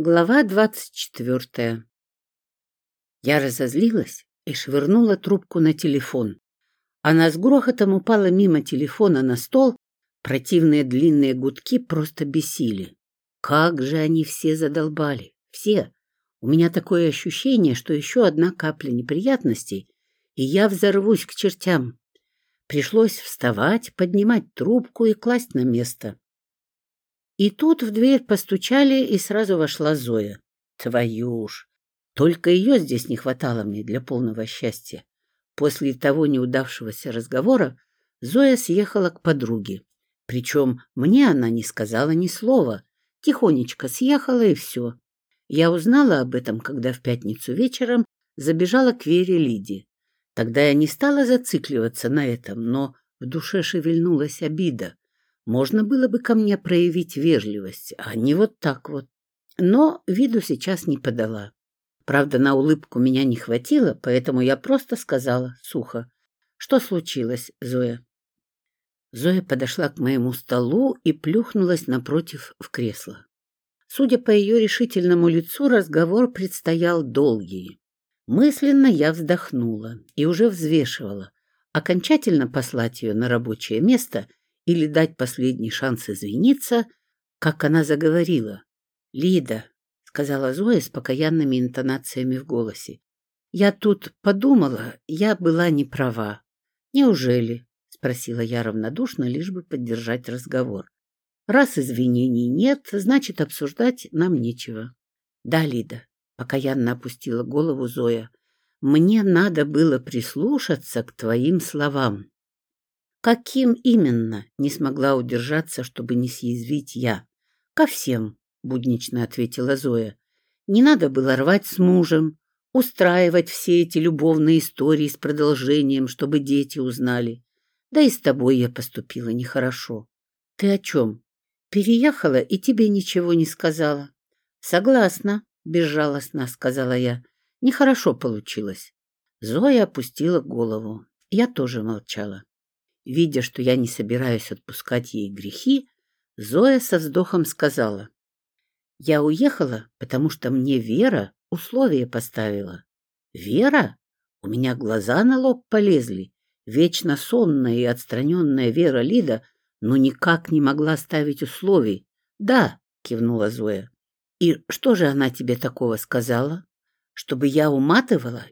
Глава двадцать четвертая Я разозлилась и швырнула трубку на телефон. Она с грохотом упала мимо телефона на стол, противные длинные гудки просто бесили. Как же они все задолбали, все. У меня такое ощущение, что еще одна капля неприятностей, и я взорвусь к чертям. Пришлось вставать, поднимать трубку и класть на место. И тут в дверь постучали, и сразу вошла Зоя. Твою ж! Только ее здесь не хватало мне для полного счастья. После того неудавшегося разговора Зоя съехала к подруге. Причем мне она не сказала ни слова. Тихонечко съехала, и все. Я узнала об этом, когда в пятницу вечером забежала к Вере Лиде. Тогда я не стала зацикливаться на этом, но в душе шевельнулась обида. Можно было бы ко мне проявить вежливость, а не вот так вот. Но виду сейчас не подала. Правда, на улыбку меня не хватило, поэтому я просто сказала сухо. «Что случилось, Зоя?» Зоя подошла к моему столу и плюхнулась напротив в кресло. Судя по ее решительному лицу, разговор предстоял долгий. Мысленно я вздохнула и уже взвешивала, окончательно послать ее на рабочее место — или дать последний шанс извиниться, как она заговорила. «Лида», — сказала Зоя с покаянными интонациями в голосе, — «я тут подумала, я была не права». «Неужели?» — спросила я равнодушно, лишь бы поддержать разговор. «Раз извинений нет, значит, обсуждать нам нечего». «Да, Лида», — покаянно опустила голову Зоя, — «мне надо Каким именно, не смогла удержаться, чтобы не съязвить я. Ко всем, буднично ответила Зоя. Не надо было рвать с мужем, устраивать все эти любовные истории с продолжением, чтобы дети узнали. Да и с тобой я поступила нехорошо. Ты о чем? Переехала и тебе ничего не сказала. Согласна, безжалостно сказала я. Нехорошо получилось. Зоя опустила голову. Я тоже молчала. Видя, что я не собираюсь отпускать ей грехи, Зоя со вздохом сказала. «Я уехала, потому что мне Вера условия поставила». «Вера?» У меня глаза на лоб полезли. Вечно сонная и отстраненная Вера Лида но никак не могла ставить условий. «Да», — кивнула Зоя. «И что же она тебе такого сказала?» «Чтобы я уматывала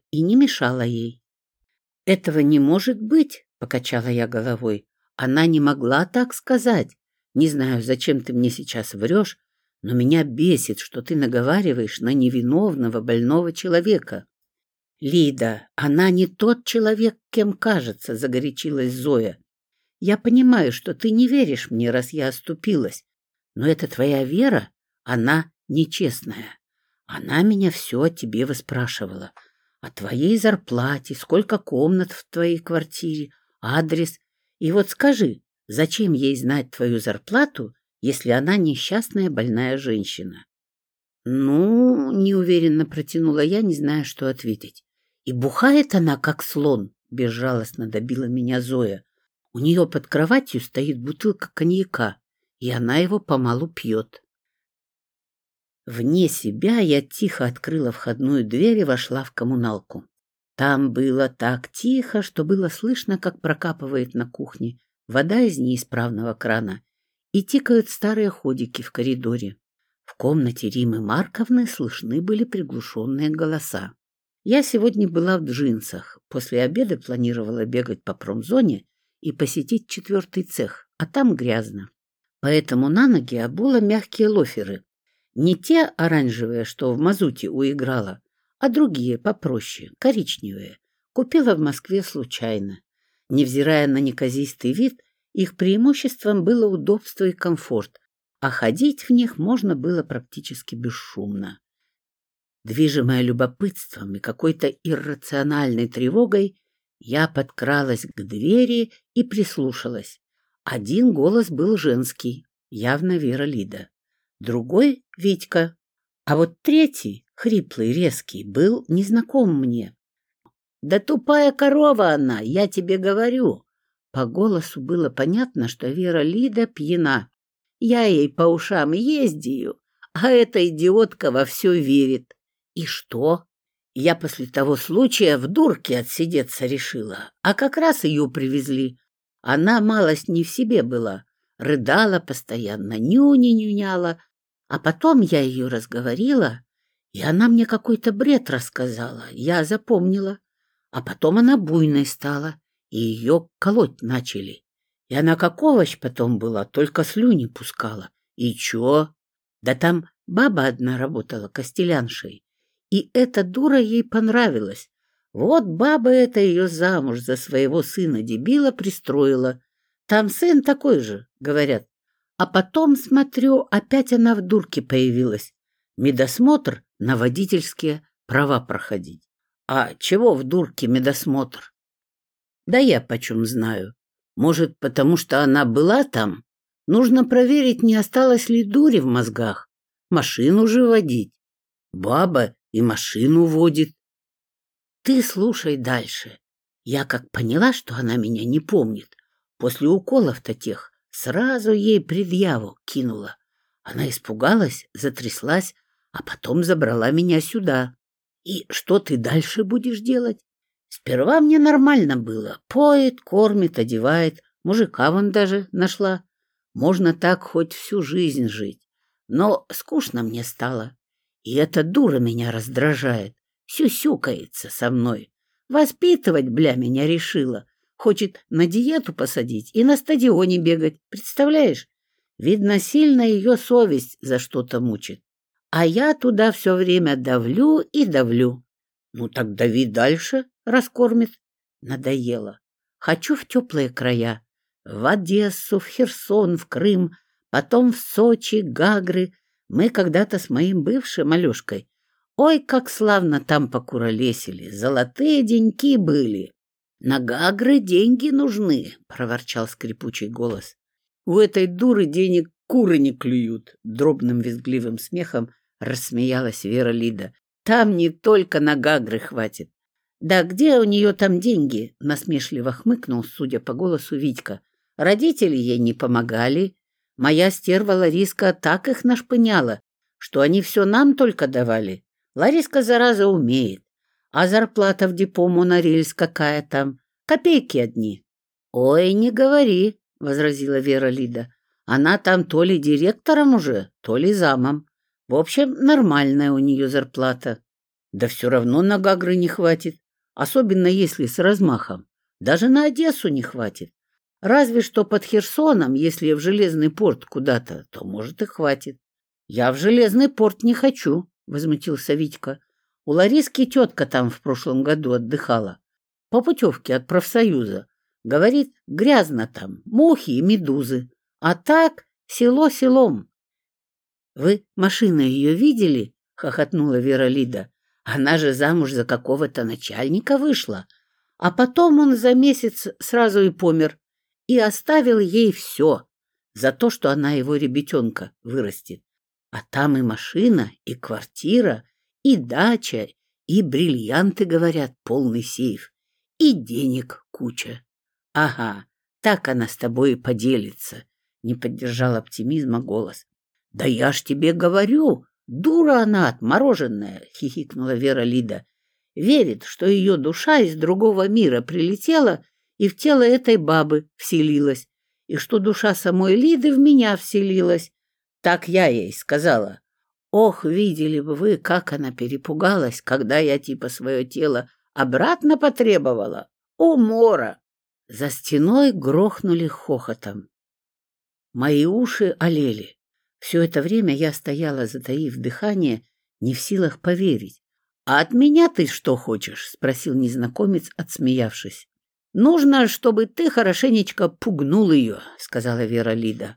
и не мешала ей». «Этого не может быть», — покачала я головой. «Она не могла так сказать. Не знаю, зачем ты мне сейчас врешь, но меня бесит, что ты наговариваешь на невиновного больного человека». «Лида, она не тот человек, кем кажется», — загорячилась Зоя. «Я понимаю, что ты не веришь мне, раз я оступилась, но это твоя вера, она нечестная. Она меня все о тебе выспрашивала, о твоей зарплате, сколько комнат в твоей квартире, адрес. И вот скажи, зачем ей знать твою зарплату, если она несчастная больная женщина? Ну, неуверенно протянула я, не зная, что ответить. И бухает она, как слон, безжалостно добила меня Зоя. У нее под кроватью стоит бутылка коньяка, и она его помалу пьет. Вне себя я тихо открыла входную дверь и вошла в коммуналку. Там было так тихо, что было слышно, как прокапывает на кухне вода из неисправного крана и тикают старые ходики в коридоре. В комнате Римы Марковны слышны были приглушенные голоса. Я сегодня была в джинсах. После обеда планировала бегать по промзоне и посетить четвертый цех, а там грязно. Поэтому на ноги обула мягкие лоферы. Не те оранжевые, что в мазуте уиграла, а другие попроще, коричневые, купила в Москве случайно. Невзирая на неказистый вид, их преимуществом было удобство и комфорт, а ходить в них можно было практически бесшумно. Движимая любопытством и какой-то иррациональной тревогой, я подкралась к двери и прислушалась. Один голос был женский, хриплый, резкий, был незнаком мне. «Да тупая корова она, я тебе говорю!» По голосу было понятно, что Вера Лида пьяна. «Я ей по ушам ездию, а эта идиотка во все верит». «И что?» Я после того случая в дурке отсидеться решила, а как раз ее привезли. Она малость не в себе была, рыдала постоянно, нюни нюняла, а потом я ее разговорила, и она мне какой-то бред рассказала, я запомнила. А потом она буйной стала, и ее колоть начали. И она как овощ потом была, только слюни пускала. И чё? Да там баба одна работала костеляншей, и эта дура ей понравилась. Вот баба эта ее замуж за своего сына-дебила пристроила. Там сын такой же, говорят. А потом, смотрю, опять она в дурке появилась. Медосмотр на водительские права проходить. А чего в дурке медосмотр? Да я почем знаю. Может, потому что она была там? Нужно проверить, не осталось ли дури в мозгах. Машину же водить. Баба и машину водит. Ты слушай дальше. Я как поняла, что она меня не помнит, после уколов-то тех сразу ей предъяву кинула. Она испугалась, затряслась, а потом забрала меня сюда. И что ты дальше будешь делать? Сперва мне нормально было. Поет, кормит, одевает. Мужика вон даже нашла. Можно так хоть всю жизнь жить. Но скучно мне стало. И эта дура меня раздражает. Сюсюкается со мной. Воспитывать, бля, меня решила. Хочет на диету посадить и на стадионе бегать. Представляешь? Видно, сильно ее совесть за что-то мучит. А я туда все время давлю и давлю. Ну так дави дальше, раскормит. Надоело. Хочу в теплые края в Одессу, в Херсон, в Крым, потом в Сочи, Гагры. Мы когда-то с моим бывшим Алешкой. Ой, как славно там покуролесили, золотые деньки были. На Гагры деньги нужны, проворчал скрипучий голос. У этой дуры денег куры не клюют, дробным визгливым смехом рассмеялась Вера Лида. Там не только на Гагры хватит. Да где у нее там деньги? Насмешливо хмыкнул, судя по голосу Витька. Родители ей не помогали. Моя стерва Лариска так их нашпыняла, что они все нам только давали. Лариска, зараза, умеет. А зарплата в депо Монорельс какая там? Копейки одни. — Ой, не говори, — возразила Вера Лида. Она там то ли директором уже, то ли замом. В общем, нормальная у нее зарплата. Да все равно на Гагры не хватит, особенно если с размахом. Даже на Одессу не хватит. Разве что под Херсоном, если в железный порт куда-то, то, может, и хватит. Я в железный порт не хочу, — возмутился Витька. У Лариски тетка там в прошлом году отдыхала. По путевке от профсоюза. Говорит, грязно там, мухи и медузы. А так село селом. — Вы машину ее видели? — хохотнула Вера Лида. — Она же замуж за какого-то начальника вышла. А потом он за месяц сразу и помер и оставил ей все за то, что она его ребятенка вырастет. А там и машина, и квартира, и дача, и бриллианты, говорят, полный сейф, и денег куча. Ага, так она с тобой и поделится, не поддержал оптимизма голос. Да я ж тебе говорю, дура она отмороженная, хихикнула Вера Лида. Верит, что ее душа из другого мира прилетела и в тело этой бабы вселилась, и что душа самой Лиды в меня вселилась. Так я ей сказала. Ох, видели бы вы, как она перепугалась, когда я типа свое тело обратно потребовала. О, мора! За стеной грохнули хохотом. Мои уши олели. Все это время я стояла, затаив дыхание, не в силах поверить. «А от меня ты что хочешь?» — спросил незнакомец, отсмеявшись. «Нужно, чтобы ты хорошенечко пугнул ее», — сказала Вера Лида.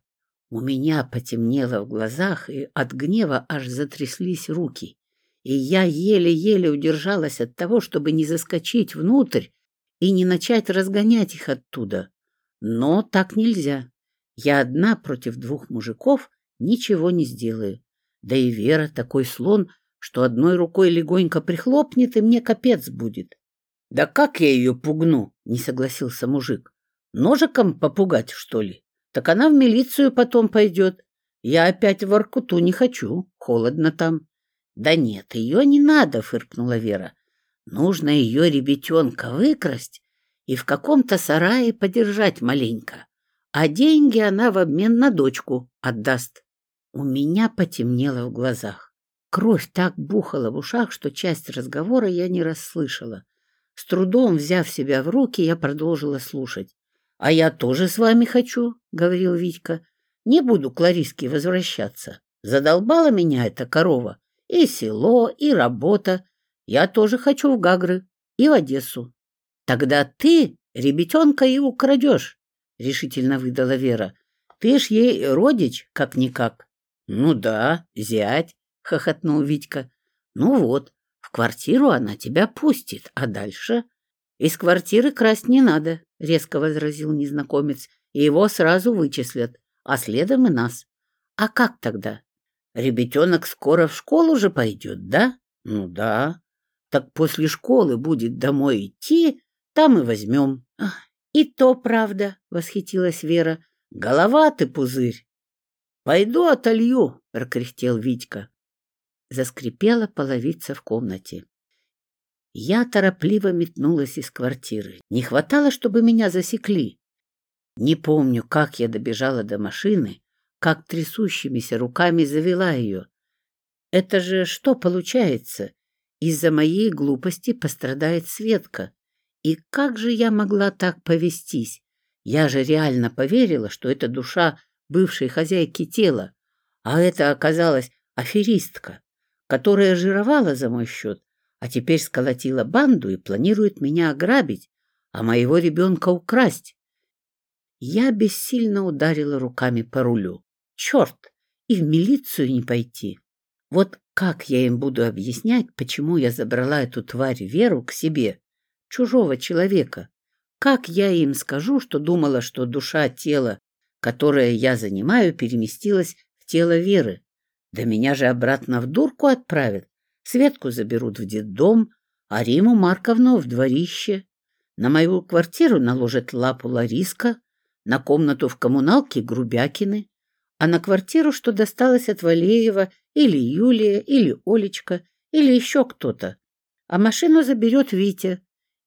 У меня потемнело в глазах, и от гнева аж затряслись руки. И я еле-еле удержалась от того, чтобы не заскочить внутрь и не начать разгонять их оттуда. Но так ничего не сделаю. Да и Вера такой слон, что одной рукой легонько прихлопнет, и мне капец будет. — Да как я ее пугну? — не согласился мужик. — Ножиком попугать, что ли? Так она в милицию потом пойдет. Я опять в Аркуту не хочу, холодно там. — Да нет, ее не надо, — фыркнула Вера. — Нужно ее ребятенка выкрасть и в каком-то сарае подержать маленько. а деньги она в обмен на дочку отдаст. У меня потемнело в глазах. Кровь так бухала в ушах, что часть разговора я не расслышала. С трудом взяв себя в руки, я продолжила слушать. — А я тоже с вами хочу, — говорил Витька. — Не буду к Лариске возвращаться. Задолбала меня эта корова. И село, и работа. Я тоже хочу в Гагры и в Одессу. — Тогда ты ребятенка и украдешь, — решительно выдала Вера. — Ты ж ей родич, как-никак. — Ну да, зять, — хохотнул Витька. — Ну вот, в квартиру она тебя пустит, а дальше... Из квартиры красть не надо, — резко возразил незнакомец, — и его сразу вычислят, а следом и нас. А как тогда? Ребятенок скоро в школу же пойдет, да? Ну да. Так после школы будет домой идти, там и возьмем. И то правда, — восхитилась Вера. Голова ты, пузырь. Пойду отолью, — прокряхтел Витька. Заскрипела половица в комнате. Я торопливо метнулась из квартиры. Не хватало, чтобы меня засекли. Не помню, как я добежала до машины, как трясущимися руками завела ее. Это же что получается? Из-за моей глупости пострадает Светка. И как же я могла так повестись? Я же реально поверила, что это душа бывшей хозяйки тела. А это оказалась аферистка, которая жировала за мой счет, а теперь сколотила банду и планирует меня ограбить, а моего ребенка украсть. Я бессильно ударила руками по рулю. Черт! И в милицию не пойти. Вот как я им буду объяснять, почему я забрала эту тварь Веру к себе? чужого человека. Как я им скажу, что думала, что душа тела, которое я занимаю, переместилась в тело Веры? Да меня же обратно в дурку отправят. Светку заберут в детдом, а Риму Марковну в дворище. На мою квартиру наложат лапу Лариска, на комнату в коммуналке Грубякины, а на квартиру, что досталось от Валеева, или Юлия, или Олечка, или еще кто-то. А машину заберет Витя,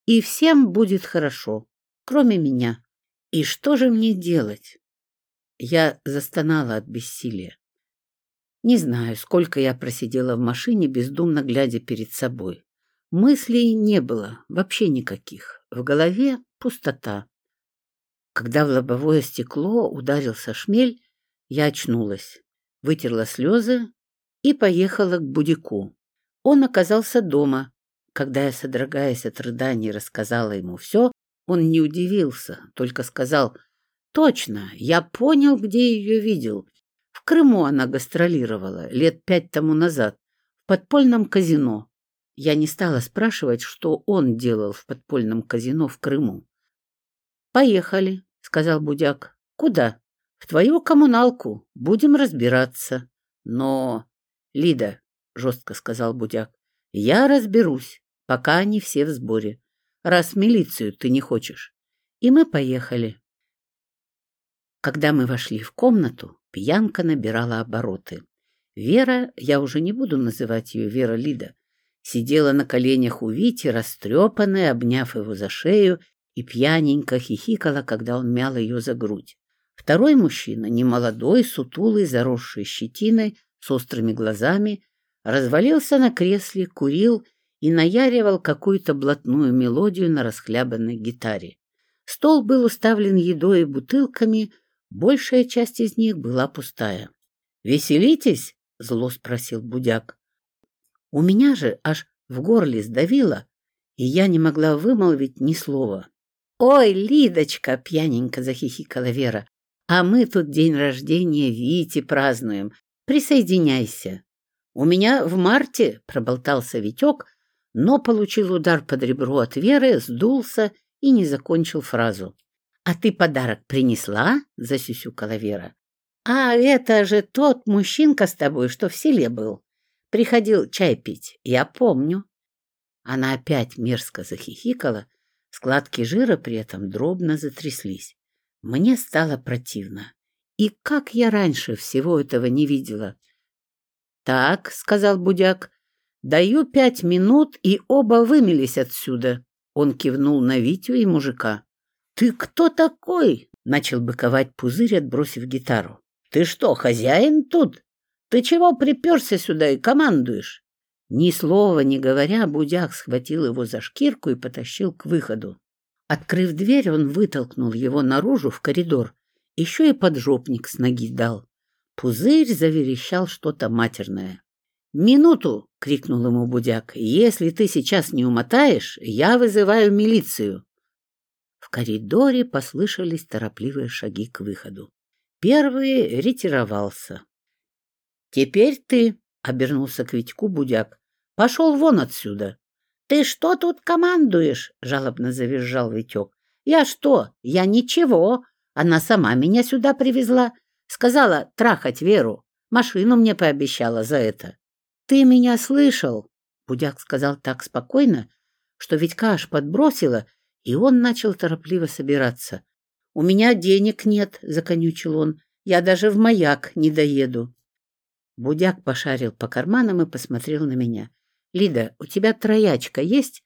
и всем будет хорошо, кроме меня. И что же мне делать? Я застонала от бессилия. Не знаю, сколько я просидела в машине, бездумно глядя перед собой. Мыслей не было, вообще никаких. В голове пустота. Когда в лобовое стекло ударился шмель, я очнулась, вытерла слезы и поехала к Будику. Он оказался дома, когда я содрогаясь от рыданий, рассказала ему все, он не удивился, только сказал «Точно, я понял, где ее видел. В Крыму она гастролировала лет пять тому назад, в подпольном казино». Я не стала спрашивать, что он делал в подпольном казино в Крыму. «Поехали», — сказал Будяк. «Куда?» «В твою коммуналку. Будем разбираться». «Но...» «Лида», — жестко сказал Будяк, — «я разберусь. пока они все в сборе. Раз в милицию ты не хочешь». И мы поехали. Когда мы вошли в комнату, Пьянка набирала обороты. Вера, я уже не буду называть ее Вера Лида, сидела на коленях у Вити, растрепанная, обняв его за шею, и пьяненько хихикала, когда он мял ее за грудь. Второй мужчина, немолодой, сутулый, заросший щетиной, с острыми глазами, развалился на кресле, курил и наяривал какую-то блатную мелодию на расхлябанной гитаре. Стол был уставлен едой и бутылками — Большая часть из них была пустая. «Веселитесь?» — зло спросил Будяк. У меня же аж в горле сдавило, и я не могла вымолвить ни слова. «Ой, Лидочка!» — пьяненько захихикала Вера. «А мы тут день рождения Вити празднуем. Присоединяйся!» «У меня в марте!» — проболтался Витек, но получил удар под ребро от Веры, сдулся и не закончил фразу. «А ты подарок принесла?» — засюсюкала Вера. «А это же тот мужчинка с тобой, что в селе был. Приходил чай пить, я помню». Она опять мерзко захихикала, складки жира при этом дробно затряслись. Мне стало противно. И как я раньше всего этого не видела? «Так», — сказал Будяк, — «даю пять минут, и оба вымелись отсюда». Он кивнул на Витю и мужика. «Ты кто такой?» — начал быковать пузырь, отбросив гитару. «Ты что, хозяин тут? Ты чего приперся сюда и командуешь?» Ни слова не говоря, Будяк схватил его за шкирку и потащил к выходу. Открыв дверь, он вытолкнул его наружу в коридор, еще и поджопник с ноги дал. Пузырь заверещал что-то матерное. «Минуту!» — крикнул ему Будяк. «Если ты сейчас не умотаешь, я вызываю милицию!» В коридоре послышались торопливые шаги к выходу. Первый ретировался. «Теперь ты!» — обернулся к Витьку Будяк. «Пошел вон отсюда!» «Ты что тут командуешь?» — жалобно завизжал Витек. «Я что? Я ничего. Она сама меня сюда привезла. Сказала трахать Веру. Машину мне пообещала за это». «Ты меня слышал?» — Будяк сказал так спокойно, что Витька аж подбросила, и он начал торопливо собираться. «У меня денег нет», — законючил он. «Я даже в маяк не доеду». Будяк пошарил по карманам и посмотрел на меня. Лида, у тебя троячка есть?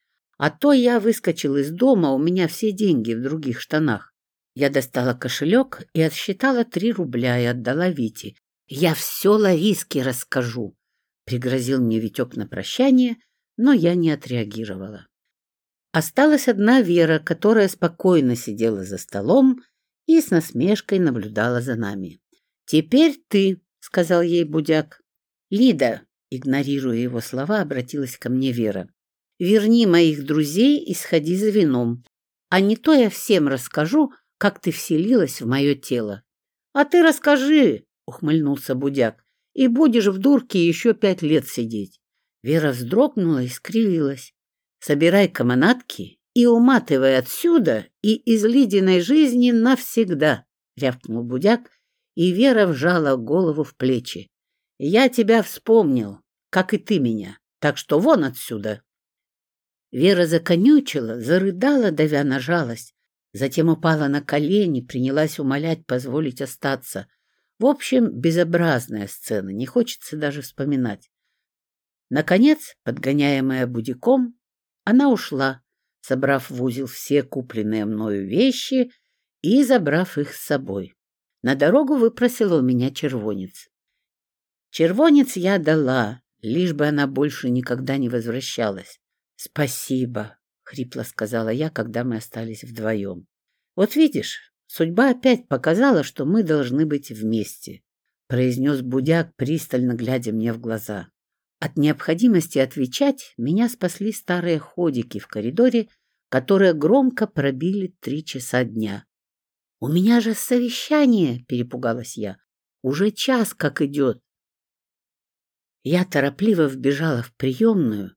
пригрозил мне Витек на прощание, но я не отреагировала. Осталась одна Вера, которая спокойно сидела за столом и с насмешкой наблюдала за нами. «Теперь ты», — сказал ей Будяк. «Лида», — игнорируя его слова, обратилась ко мне Вера. «Верни моих друзей и сходи за вином. А не то я всем расскажу, как ты вселилась в мое тело». «А ты расскажи», — ухмыльнулся Будяк и будешь в дурке еще пять лет сидеть. Вера вздрогнула и скривилась. Собирай комонатки и уматывай отсюда и из ледяной жизни навсегда, рявкнул Будяк, и Вера вжала голову в плечи. Я тебя вспомнил, как и ты меня, так что вон отсюда. Вера законючила, зарыдала, давя на жалость, затем упала на колени, принялась умолять позволить остаться — В общем, безобразная сцена, не хочется даже вспоминать. Наконец, подгоняемая будиком, она ушла, собрав в узел все купленные мною вещи и забрав их с собой. На дорогу выпросила у меня червонец. Червонец я дала, лишь бы она больше никогда не возвращалась. «Спасибо», — хрипло сказала я, когда мы остались вдвоем. «Вот видишь, судьба опять показала, что мы должны быть вместе», — произнес Будяк, пристально глядя мне в глаза. От необходимости отвечать меня спасли старые ходики в коридоре, которые громко пробили три часа дня. «У меня же совещание!» — перепугалась я. «Уже час как идет!» Я торопливо вбежала в приемную.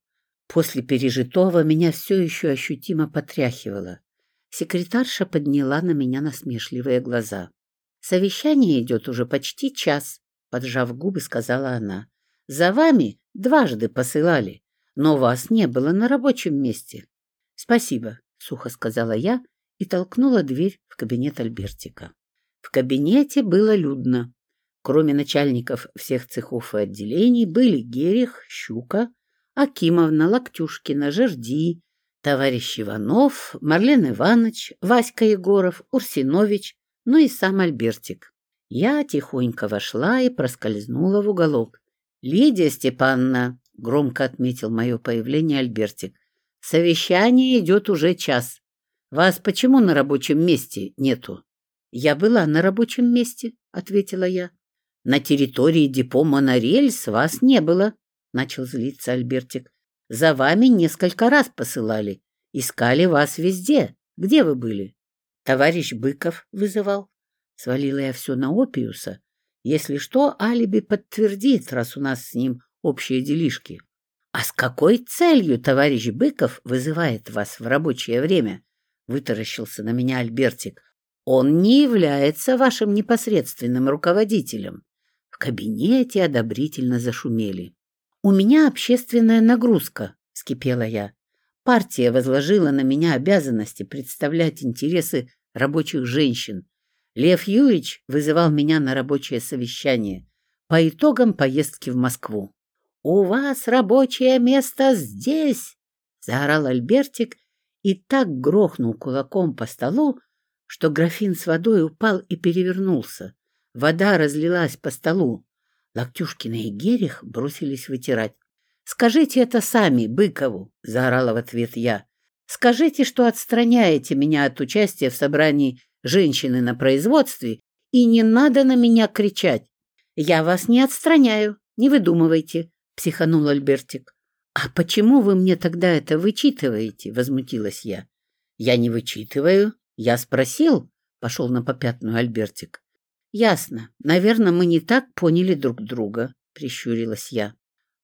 После пережитого меня все еще ощутимо потряхивало. Секретарша подняла на меня насмешливые глаза. «Совещание идет уже почти час», — поджав губы, сказала она. «За вами дважды посылали, но вас не было на рабочем месте». «Спасибо», — сухо сказала я и толкнула дверь в кабинет Альбертика. В кабинете было людно. Кроме начальников всех цехов и отделений были Герих, Щука, Акимовна, Локтюшкина, Жерди, товарищ Иванов, Марлен Иванович, Васька Егоров, Урсинович, ну и сам Альбертик. Я тихонько вошла и проскользнула в уголок. «Лидия Степановна», — громко отметил мое появление Альбертик, — «совещание идет уже час. Вас почему на рабочем месте нету?» «Я была на рабочем месте», — ответила я. На территории депо «Монорельс» вас не было, — начал злиться Альбертик. За вами несколько раз посылали. Искали вас везде. Где вы были? Товарищ Быков вызывал. Свалила я все на Опиуса. Если что, алиби подтвердит, раз у нас с ним общие делишки. А с какой целью товарищ Быков вызывает вас в рабочее время? Вытаращился на меня Альбертик. Он не является вашим непосредственным руководителем кабинете одобрительно зашумели. «У меня общественная нагрузка», — вскипела я. «Партия возложила на меня обязанности представлять интересы рабочих женщин. Лев Юрьевич вызывал меня на рабочее совещание по итогам поездки в Москву. «У вас рабочее место здесь!» — заорал Альбертик и так грохнул кулаком по столу, что графин с водой упал и перевернулся. Вода разлилась по столу. Локтюшкина и Герих бросились вытирать. «Скажите это сами, Быкову!» — заорала в ответ я. «Скажите, что отстраняете меня от участия в собрании женщины на производстве, и не надо на меня кричать. Я вас не отстраняю, не выдумывайте», — психанул Альбертик. «А почему вы мне тогда это вычитываете?» — возмутилась я. «Я не вычитываю. Я спросил», — пошел на попятную Альбертик. «Ясно. Наверное, мы не так поняли друг друга», — прищурилась я.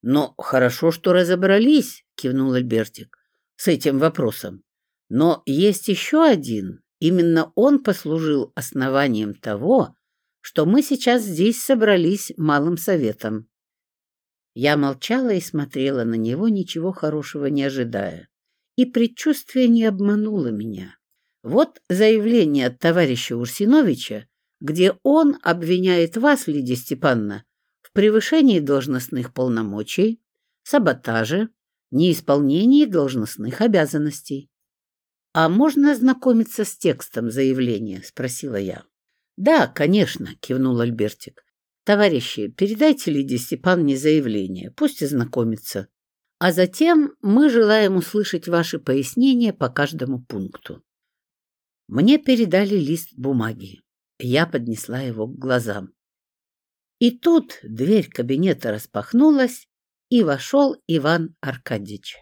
«Но хорошо, что разобрались», — кивнул Альбертик, — «с этим вопросом. Но есть еще один. Именно он послужил основанием того, что мы сейчас здесь собрались малым советом. Я молчала и смотрела на него, ничего хорошего не ожидая. где он обвиняет вас, Лидия Степановна, в превышении должностных полномочий, саботаже, неисполнении должностных обязанностей. «А можно ознакомиться с текстом заявления?» — спросила я. «Да, конечно», — кивнул Альбертик. «Товарищи, передайте Лидии Степановне заявление, пусть ознакомится. А затем мы желаем услышать ваши пояснения по каждому пункту». Мне передали лист бумаги. Я поднесла его к глазам. И тут дверь кабинета распахнулась, и вошел Иван Аркадьевич.